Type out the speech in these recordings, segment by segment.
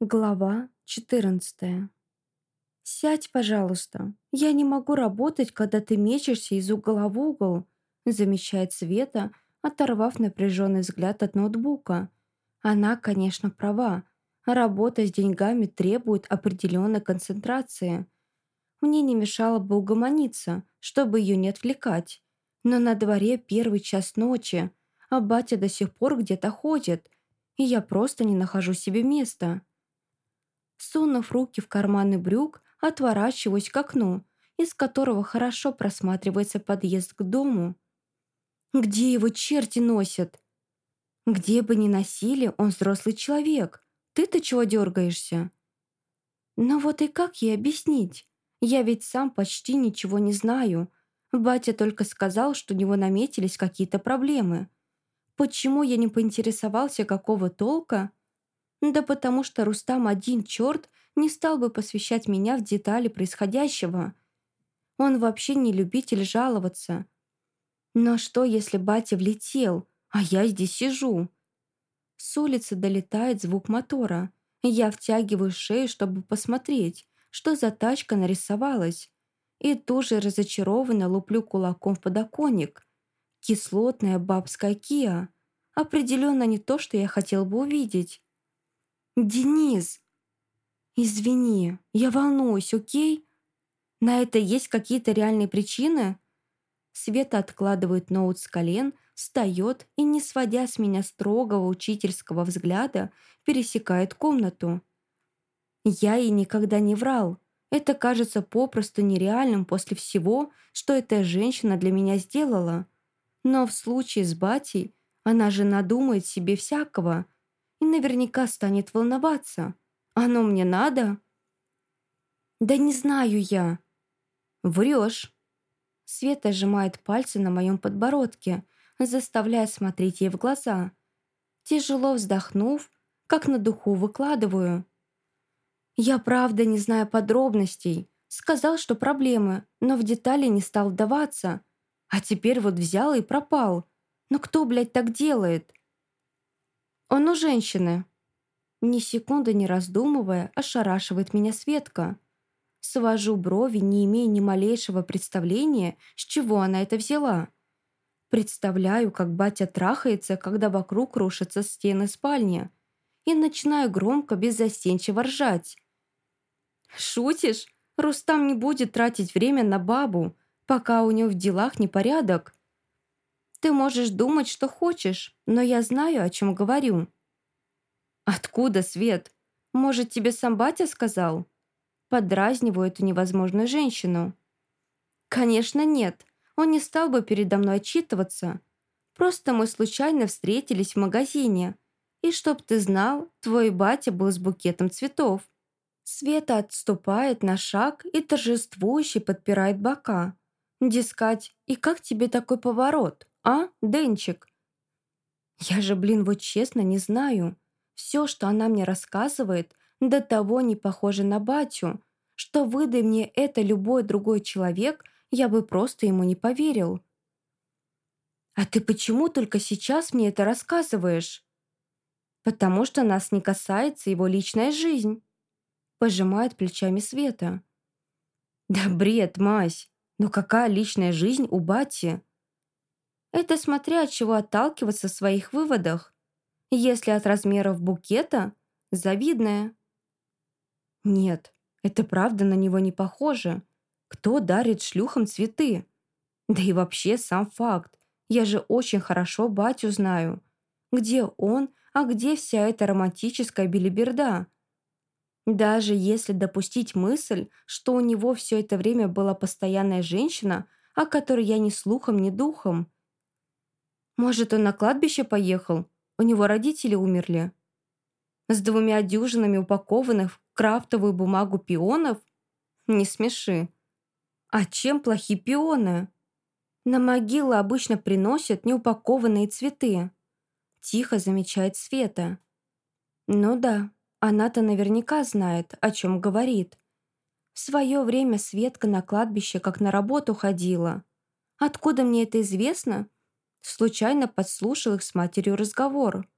Глава 14. «Сядь, пожалуйста. Я не могу работать, когда ты мечешься из угла в угол», замечает Света, оторвав напряженный взгляд от ноутбука. Она, конечно, права. Работа с деньгами требует определенной концентрации. Мне не мешало бы угомониться, чтобы ее не отвлекать. Но на дворе первый час ночи, а батя до сих пор где-то ходит, и я просто не нахожу себе места. Сунув руки в карманы брюк, отворачиваюсь к окну, из которого хорошо просматривается подъезд к дому. Где его черти носят? Где бы ни носили, он взрослый человек. Ты-то чего дергаешься? Но вот и как ей объяснить? Я ведь сам почти ничего не знаю. Батя только сказал, что у него наметились какие-то проблемы. Почему я не поинтересовался, какого толка? Да потому что Рустам один черт не стал бы посвящать меня в детали происходящего. Он вообще не любитель жаловаться. Но что, если батя влетел, а я здесь сижу? С улицы долетает звук мотора. Я втягиваю шею, чтобы посмотреть, что за тачка нарисовалась. И тоже разочарованно луплю кулаком в подоконник. Кислотная бабская Киа. Определенно не то, что я хотел бы увидеть. «Денис!» «Извини, я волнуюсь, окей? На это есть какие-то реальные причины?» Света откладывает ноут с колен, встает и, не сводя с меня строгого учительского взгляда, пересекает комнату. Я ей никогда не врал. Это кажется попросту нереальным после всего, что эта женщина для меня сделала. Но в случае с батей она же надумает себе всякого – и наверняка станет волноваться. Оно мне надо? Да не знаю я. Врешь. Света сжимает пальцы на моем подбородке, заставляя смотреть ей в глаза. Тяжело вздохнув, как на духу выкладываю. Я правда не знаю подробностей. Сказал, что проблемы, но в детали не стал вдаваться. А теперь вот взял и пропал. Но кто, блядь, так делает? «Он у женщины». Ни секунды не раздумывая, ошарашивает меня Светка. Свожу брови, не имея ни малейшего представления, с чего она это взяла. Представляю, как батя трахается, когда вокруг рушатся стены спальни. И начинаю громко, беззастенчиво ржать. «Шутишь? Рустам не будет тратить время на бабу, пока у него в делах непорядок. Ты можешь думать, что хочешь, но я знаю, о чем говорю». «Откуда, Свет? Может, тебе сам батя сказал?» Подразниваю эту невозможную женщину. «Конечно, нет. Он не стал бы передо мной отчитываться. Просто мы случайно встретились в магазине. И чтоб ты знал, твой батя был с букетом цветов». Света отступает на шаг и торжествующе подпирает бока. Дескать, и как тебе такой поворот? А, Денчик?» «Я же, блин, вот честно не знаю. Все, что она мне рассказывает, до того не похоже на батю, что выдай мне это любой другой человек, я бы просто ему не поверил». «А ты почему только сейчас мне это рассказываешь?» «Потому что нас не касается его личная жизнь», пожимает плечами Света. «Да бред, мась! Но какая личная жизнь у бати?» Это смотря от чего отталкиваться в своих выводах. Если от размеров букета, завидное. Нет, это правда на него не похоже. Кто дарит шлюхам цветы? Да и вообще сам факт. Я же очень хорошо батю знаю. Где он, а где вся эта романтическая билиберда? Даже если допустить мысль, что у него все это время была постоянная женщина, о которой я ни слухом, ни духом, может, он на кладбище поехал? У него родители умерли? С двумя дюжинами упакованных в крафтовую бумагу пионов? Не смеши. А чем плохи пионы? На могилы обычно приносят неупакованные цветы. Тихо замечает Света. Ну да, она-то наверняка знает, о чем говорит. В свое время Светка на кладбище как на работу ходила. Откуда мне это известно? Случайно подслушал их с матерью разговор.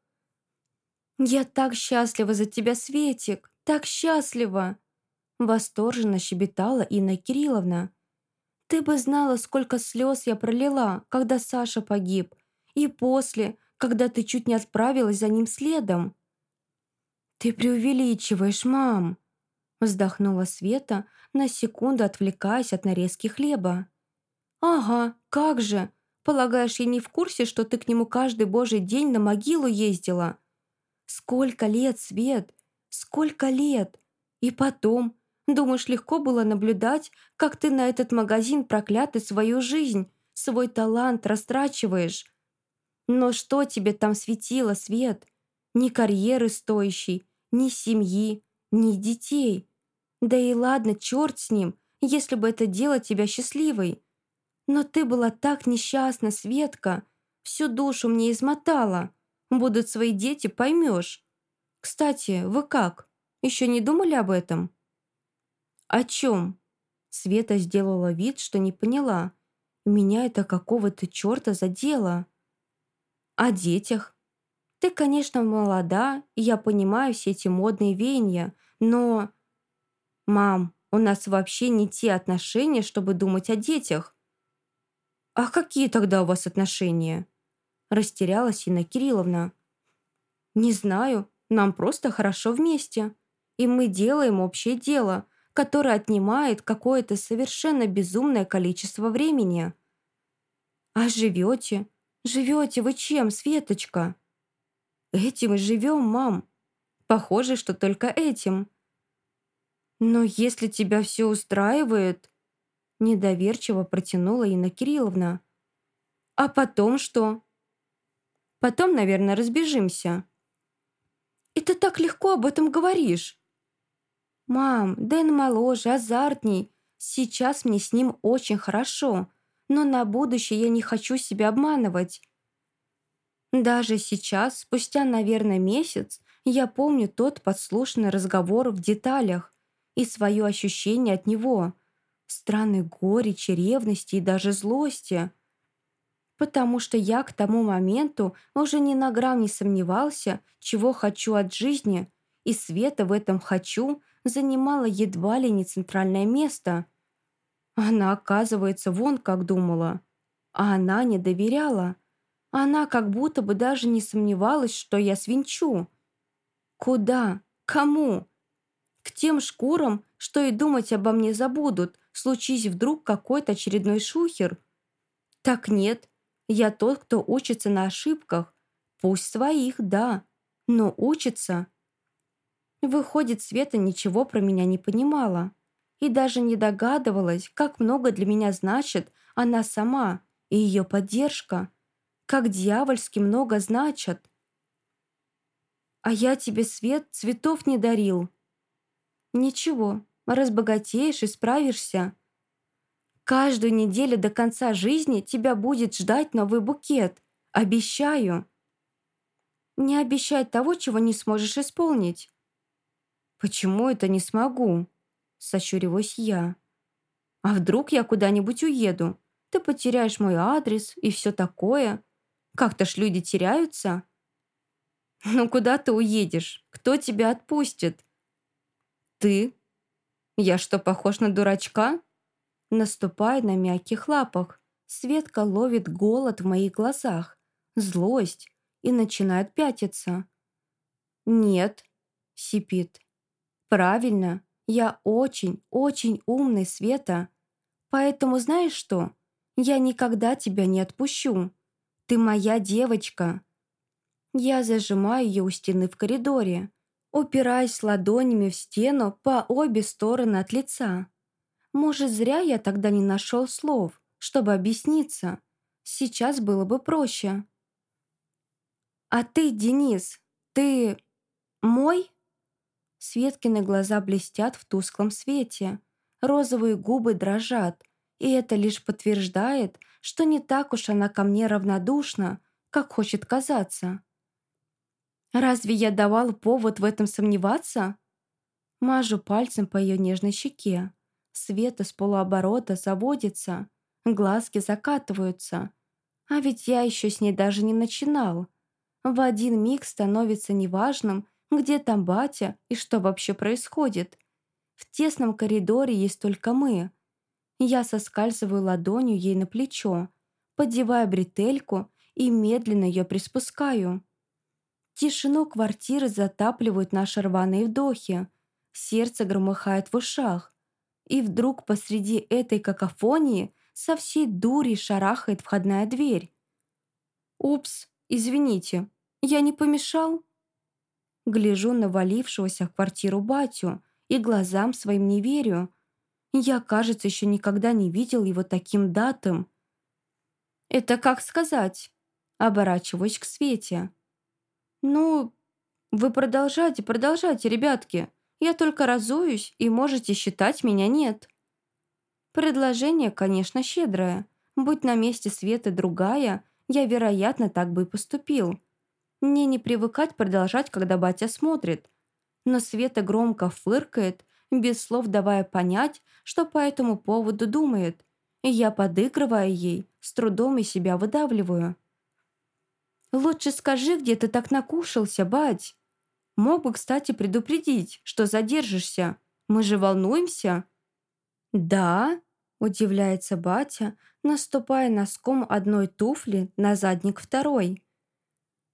«Я так счастлива за тебя, Светик! Так счастлива!» Восторженно щебетала Инна Кирилловна. «Ты бы знала, сколько слез я пролила, когда Саша погиб, и после, когда ты чуть не отправилась за ним следом». «Ты преувеличиваешь, мам!» Вздохнула Света, на секунду отвлекаясь от нарезки хлеба. «Ага, как же! Полагаешь, я не в курсе, что ты к нему каждый божий день на могилу ездила? Сколько лет, Свет! Сколько лет! И потом, думаешь, легко было наблюдать, как ты на этот магазин проклятый свою жизнь, свой талант растрачиваешь? Но что тебе там светило, Свет? Ни карьеры стоящей, ни семьи, ни детей. Да и ладно, черт с ним, если бы это дело тебя счастливой. Но ты была так несчастна, Светка. Всю душу мне измотала. Будут свои дети, поймешь. Кстати, вы как? Еще не думали об этом? О чем? Света сделала вид, что не поняла. Меня это какого-то черта задело. О детях. Ты, конечно, молода, и я понимаю все эти модные веяния, но... Мам, у нас вообще не те отношения, чтобы думать о детях. «А какие тогда у вас отношения?» Растерялась Инна Кирилловна. «Не знаю, нам просто хорошо вместе. И мы делаем общее дело, которое отнимает какое-то совершенно безумное количество времени». «А живете? Живете вы чем, Светочка?» «Этим и живем, мам. Похоже, что только этим». «Но если тебя все устраивает...» Недоверчиво протянула Инна Кирилловна. «А потом что?» «Потом, наверное, разбежимся». «И ты так легко об этом говоришь!» «Мам, Дэн моложе, азартней. Сейчас мне с ним очень хорошо, но на будущее я не хочу себя обманывать. Даже сейчас, спустя, наверное, месяц, я помню тот подслушанный разговор в деталях и свое ощущение от него странной горечи, ревности и даже злости. Потому что я к тому моменту уже ни на грамм не сомневался, чего хочу от жизни, и Света в этом «хочу» занимала едва ли не центральное место. Она, оказывается, вон как думала. А она не доверяла. Она как будто бы даже не сомневалась, что я свинчу. Куда? Кому? К тем шкурам, что и думать обо мне забудут, случись вдруг какой-то очередной шухер. Так нет, я тот, кто учится на ошибках. Пусть своих, да, но учится. Выходит, Света ничего про меня не понимала. И даже не догадывалась, как много для меня значит она сама и ее поддержка. Как дьявольски много значат. А я тебе, Свет, цветов не дарил. Ничего, разбогатеешь и справишься. Каждую неделю до конца жизни тебя будет ждать новый букет. Обещаю. Не обещай того, чего не сможешь исполнить. Почему это не смогу? Сощуриваюсь я. А вдруг я куда-нибудь уеду? Ты потеряешь мой адрес и все такое. Как-то ж люди теряются. Ну куда ты уедешь? Кто тебя отпустит? Ты я что, похож на дурачка? Наступаю на мягких лапах. Светка ловит голод в моих глазах, злость и начинает пятиться. «Нет», — сипит. «Правильно, я очень, очень умный, Света. Поэтому знаешь что? Я никогда тебя не отпущу. Ты моя девочка». Я зажимаю ее у стены в коридоре упираясь ладонями в стену по обе стороны от лица. Может, зря я тогда не нашел слов, чтобы объясниться. Сейчас было бы проще. «А ты, Денис, ты мой?» Светкины глаза блестят в тусклом свете, розовые губы дрожат, и это лишь подтверждает, что не так уж она ко мне равнодушна, как хочет казаться. Разве я давал повод в этом сомневаться? Мажу пальцем по ее нежной щеке. Света с полуоборота заводится, глазки закатываются. А ведь я еще с ней даже не начинал. В один миг становится неважным, где там батя и что вообще происходит. В тесном коридоре есть только мы. Я соскальзываю ладонью ей на плечо, поддеваю бретельку и медленно ее приспускаю. Тишину квартиры затапливают наши рваные вдохи. Сердце громыхает в ушах. И вдруг посреди этой какофонии со всей дури шарахает входная дверь. «Упс, извините, я не помешал?» Гляжу на валившегося в квартиру батю и глазам своим не верю. Я, кажется, еще никогда не видел его таким датым. «Это как сказать?» Оборачиваюсь к Свете. «Ну, вы продолжайте, продолжайте, ребятки. Я только разуюсь, и можете считать меня нет». Предложение, конечно, щедрое. Будь на месте Светы другая, я, вероятно, так бы и поступил. Мне не привыкать продолжать, когда батя смотрит. Но Света громко фыркает, без слов давая понять, что по этому поводу думает. И я, подыгрывая ей, с трудом и себя выдавливаю. «Лучше скажи, где ты так накушался, бать. Мог бы, кстати, предупредить, что задержишься. Мы же волнуемся». «Да?» – удивляется батя, наступая носком одной туфли на задник второй.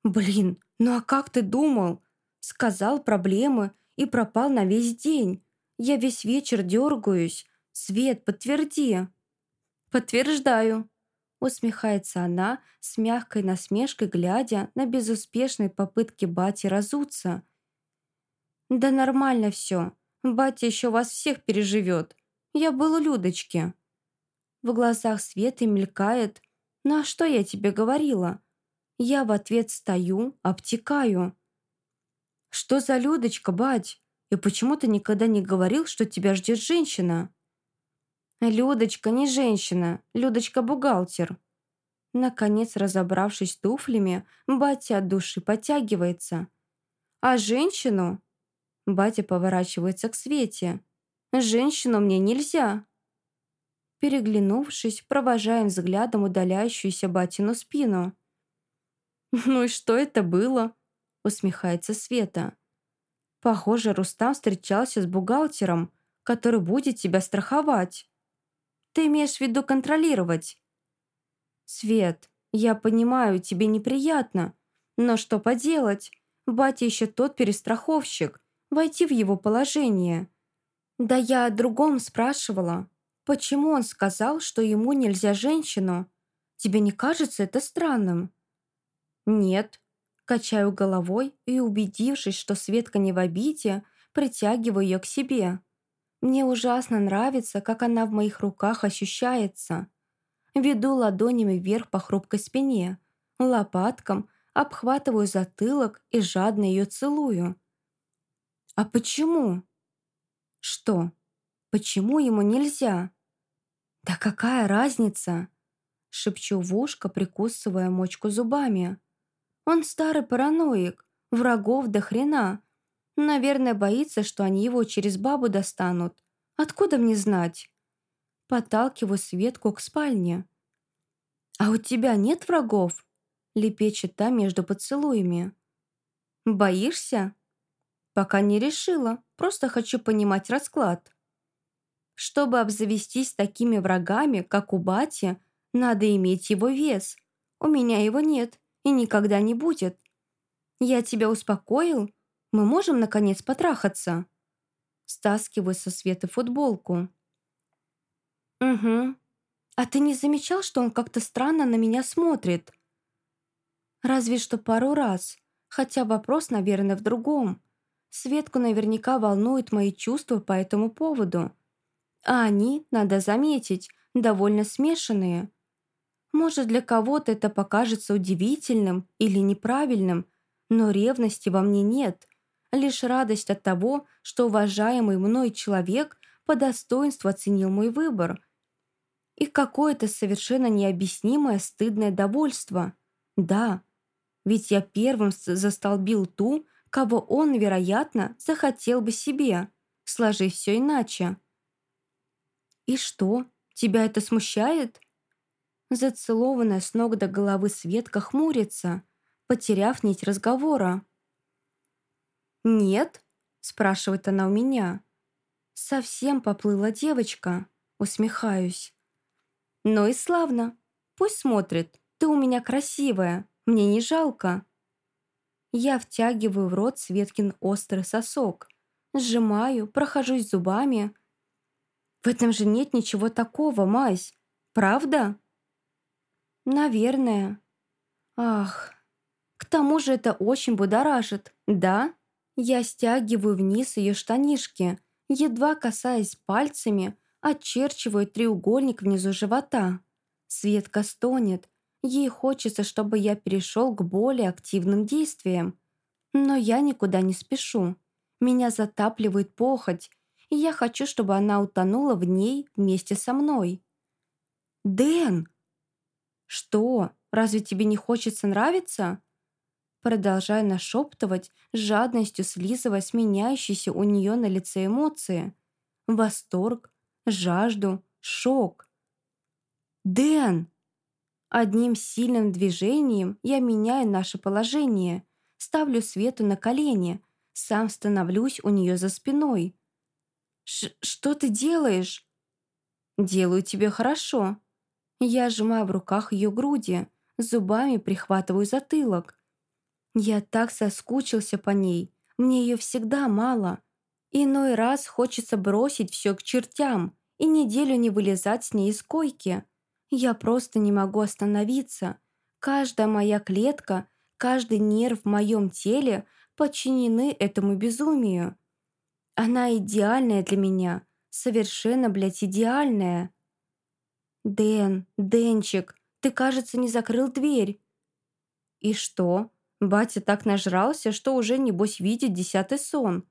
«Блин, ну а как ты думал?» Сказал проблемы и пропал на весь день. Я весь вечер дергаюсь. Свет, подтверди. Подтверждаю. Усмехается она, с мягкой насмешкой глядя на безуспешные попытки бати разуться. «Да нормально все. Батя еще вас всех переживет. Я был у Людочки». В глазах Светы мелькает «Ну а что я тебе говорила?» Я в ответ стою, обтекаю. «Что за Людочка, бать? И почему ты никогда не говорил, что тебя ждет женщина?» «Людочка не женщина, Людочка бухгалтер». Наконец, разобравшись туфлями, батя от души подтягивается. «А женщину?» Батя поворачивается к Свете. «Женщину мне нельзя». Переглянувшись, провожаем взглядом удаляющуюся батину спину. «Ну и что это было?» усмехается Света. «Похоже, Рустам встречался с бухгалтером, который будет тебя страховать. Ты имеешь в виду контролировать?» «Свет, я понимаю, тебе неприятно, но что поделать? Батя еще тот перестраховщик, войти в его положение». «Да я о другом спрашивала. Почему он сказал, что ему нельзя женщину? Тебе не кажется это странным?» «Нет». Качаю головой и, убедившись, что Светка не в обиде, притягиваю ее к себе. Мне ужасно нравится, как она в моих руках ощущается. Веду ладонями вверх по хрупкой спине, лопаткам, обхватываю затылок и жадно ее целую. «А почему?» «Что? Почему ему нельзя?» «Да какая разница?» Шепчу в ушко, прикусывая мочку зубами. Он старый параноик, врагов до хрена. Наверное, боится, что они его через бабу достанут. Откуда мне знать? Подталкиваю Светку к спальне. «А у тебя нет врагов?» Лепечет та между поцелуями. «Боишься?» «Пока не решила, просто хочу понимать расклад». Чтобы обзавестись такими врагами, как у бати, надо иметь его вес. У меня его нет и никогда не будет. Я тебя успокоил? Мы можем, наконец, потрахаться?» Стаскиваю со Светы футболку. «Угу. А ты не замечал, что он как-то странно на меня смотрит?» «Разве что пару раз. Хотя вопрос, наверное, в другом. Светку наверняка волнуют мои чувства по этому поводу. А они, надо заметить, довольно смешанные. Может, для кого-то это покажется удивительным или неправильным, но ревности во мне нет. Лишь радость от того, что уважаемый мной человек по достоинству оценил мой выбор. И какое-то совершенно необъяснимое стыдное довольство. Да, ведь я первым застолбил ту, кого он, вероятно, захотел бы себе, сложив все иначе. «И что, тебя это смущает?» Зацелованная с ног до головы Светка хмурится, потеряв нить разговора. «Нет?» – спрашивает она у меня. «Совсем поплыла девочка», – усмехаюсь. «Ну и славно. Пусть смотрит. Ты у меня красивая. Мне не жалко». Я втягиваю в рот Светкин острый сосок. Сжимаю, прохожусь зубами. В этом же нет ничего такого, мась. Правда? Наверное. Ах, к тому же это очень будоражит, да? Я стягиваю вниз ее штанишки, едва касаясь пальцами, очерчиваю треугольник внизу живота. Светка стонет, Ей хочется, чтобы я перешел к более активным действиям. Но я никуда не спешу. Меня затапливает похоть, и я хочу, чтобы она утонула в ней вместе со мной. «Дэн!» «Что? Разве тебе не хочется нравиться?» Продолжая нашептывать, с жадностью слизывая сменяющиеся у нее на лице эмоции. Восторг, жажду, шок. «Дэн!» Одним сильным движением я меняю наше положение, ставлю Свету на колени, сам становлюсь у нее за спиной. Ш «Что ты делаешь?» «Делаю тебе хорошо». Я сжимаю в руках ее груди, зубами прихватываю затылок. Я так соскучился по ней, мне ее всегда мало. Иной раз хочется бросить все к чертям и неделю не вылезать с ней из койки – я просто не могу остановиться. Каждая моя клетка, каждый нерв в моем теле подчинены этому безумию. Она идеальная для меня, совершенно, блядь, идеальная. Дэн, Денчик, ты, кажется, не закрыл дверь. И что? Батя так нажрался, что уже, небось, видит десятый сон.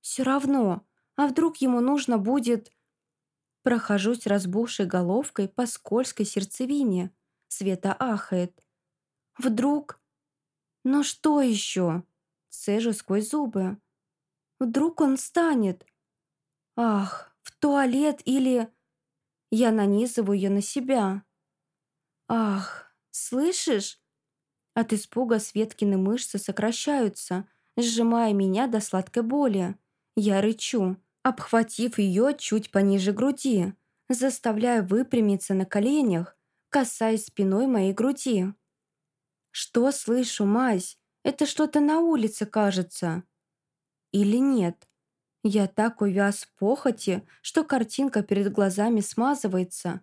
Все равно, а вдруг ему нужно будет... Прохожусь разбухшей головкой по скользкой сердцевине. Света ахает. Вдруг... Но что еще? Цежу сквозь зубы. Вдруг он встанет? Ах, в туалет или... Я нанизываю ее на себя. Ах, слышишь? От испуга Светкины мышцы сокращаются, сжимая меня до сладкой боли. Я рычу обхватив ее чуть пониже груди, заставляя выпрямиться на коленях, касаясь спиной моей груди. «Что слышу, мась? Это что-то на улице, кажется». «Или нет?» Я так увяз в похоти, что картинка перед глазами смазывается,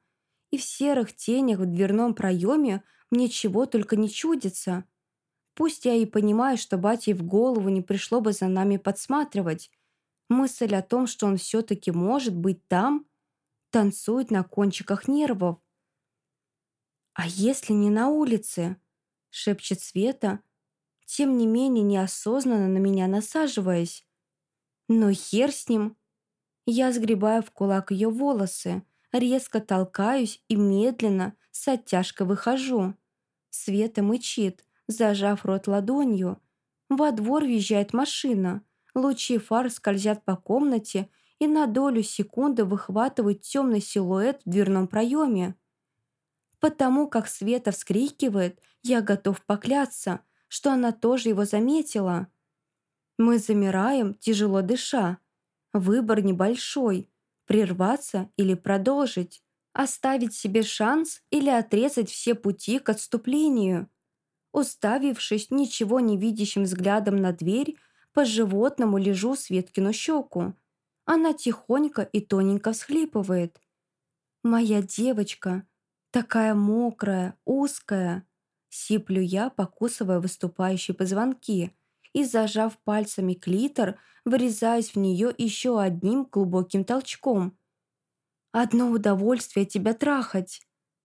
и в серых тенях в дверном проеме мне только не чудится. Пусть я и понимаю, что батей в голову не пришло бы за нами подсматривать, Мысль о том, что он все-таки может быть там, танцует на кончиках нервов. «А если не на улице?» — шепчет Света, тем не менее неосознанно на меня насаживаясь. «Но хер с ним!» Я сгребаю в кулак ее волосы, резко толкаюсь и медленно, с оттяжкой выхожу. Света мычит, зажав рот ладонью. Во двор въезжает машина — Лучи фар скользят по комнате и на долю секунды выхватывают темный силуэт в дверном проеме. Потому как Света вскрикивает, я готов поклясться, что она тоже его заметила. Мы замираем, тяжело дыша. Выбор небольшой – прерваться или продолжить, оставить себе шанс или отрезать все пути к отступлению. Уставившись ничего не видящим взглядом на дверь, по-животному лежу Светкину щеку. Она тихонько и тоненько всхлипывает. «Моя девочка, такая мокрая, узкая!» Сиплю я, покусывая выступающие позвонки и, зажав пальцами клитор, вырезаясь в нее еще одним глубоким толчком. «Одно удовольствие тебя трахать!»